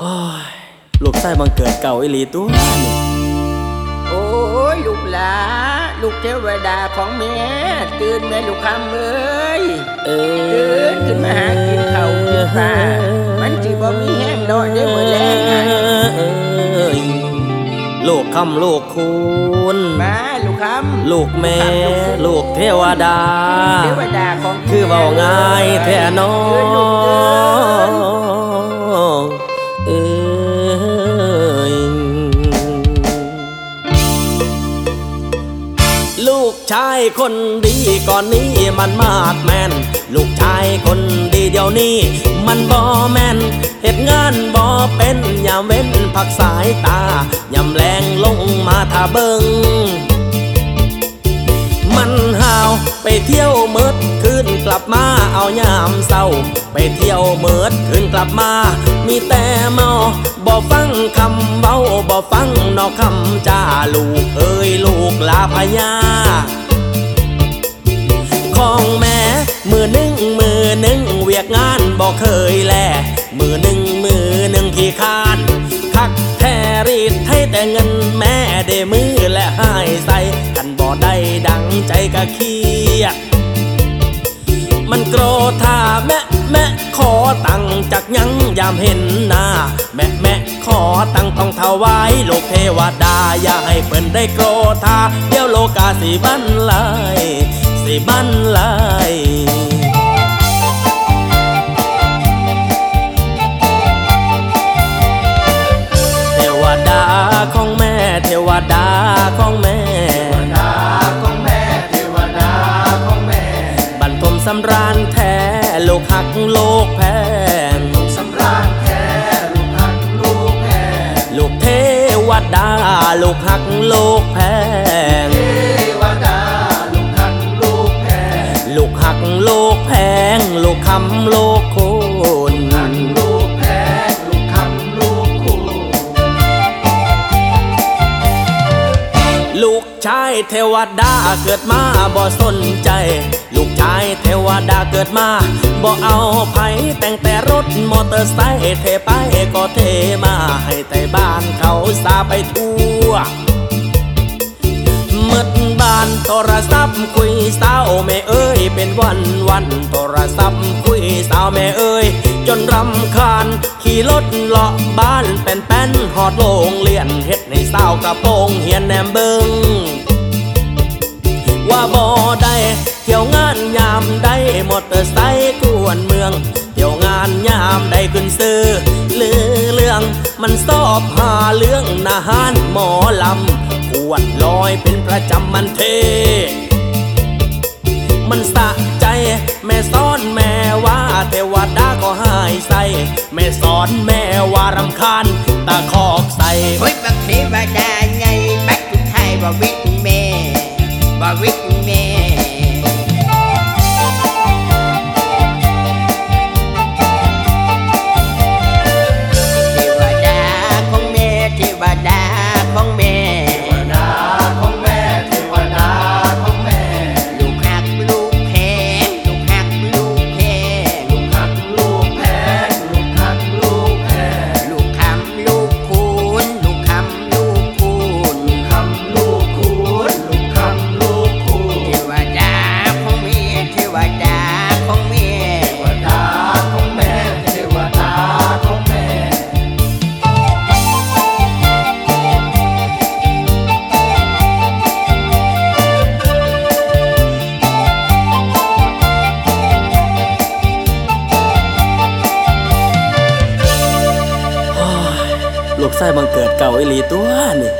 โอ้ยลูกไส้บังเกิดเก่าอีหลีตัวนี่โอ้ยลูกหลา ลูกเทวดาของแม่ตื่นแม่ลูกคำเอ้ยเออตื่นขึ้นมาหากินข้าวกินปลามันสิบ่มีแห้งนอนได้มื้อแลงอะเอ้ยลูกคำลูกคุณมาลูกคำลูกแม่ลูกเทวดา เทวดาของคือเบาง่ายแท้น้อ ชายคนดีก่อนนี้มันมากแมนลูกชายคนดีเดี๋ยวนี้ มันบ่แมนเหตุงานบ่เป็นอย่าเว้นพักสายตายำแรงลงมาท่าเบิงมันหาวไปเที่ยวเมิดคืนกลับมาเอายามเศร้า ไปเที่ยวเมิดคืนกลับมา มีแต่เมาบ่ฟังคำเบ้าบ่ฟังนอกคำจ้าลูกเอ้ยลูกลาพญา ของแม่มือหนึ่งมือหนึ่งเวียกงานบอกเคยแล มือหนึ่งมือหนึ่งขี้คานคักแทรีดให้แต่เงินแม่ได้มือและหายใส่กันบ่ได้ดังใจกะเครียดมันโกรธาแม่แม่ขอตังค์จากยังยามเห็นหน้า แม่แม่ขอตังค์ต้องถวายโลกเทวดา อย่าให้เพิ่นได้โกรธาเดี๋ยวโลกาสิบันลย สิบันลายเทวดาของแม่เทวดาของแม่ของแม่เทวดาของแม่บรรทมสำราญแท้โลกหักโลกแพงสำราญแท้ลูกหักลูกแม่ลูกเทวดา ลูกหักโลกแพ กโคนลูกแพ้ลูกคำลูกคู่ลูกชายเทวดาเกิดมาบ่สนใจ ลูกชายเทวดาเกิดมาบ่เอาไผแต่งแต่รถมอเตอร์ไซค์เทไปก็เทมาให้แต่บ้านเขาสาไปทั่วหมดบ้านโทรศัพท์คุยสาวแม่เอ้ยเป็นวันวันโทรศัพท์คุย สาวแม่เอ้ยจนรำคาญ ขี่รถเลาะบ้านแป้นแป้นๆหอดโรงเรียนเฮ็ดให้สาวกระโปรงเฮียนแหนมเบิงว่าบ่ได้เที่ยวงานยามได้มอเตอร์ไซค์กวนเมือง เที่ยวงานยามได้ขึ้นซื้อลือเรื่องมันสอบหาเรื่องนาหารหมอลำขวดลอยเป็นประจำมันเท มันสะใจแม่สอนแม่ว เทวดาก็หายใส่แม่สอนแม่ว่ารำคาญตาคอกใส่เฮ้ยบักเทว ลูกไส้บังเกิดเก่าอีหลีตัวนี่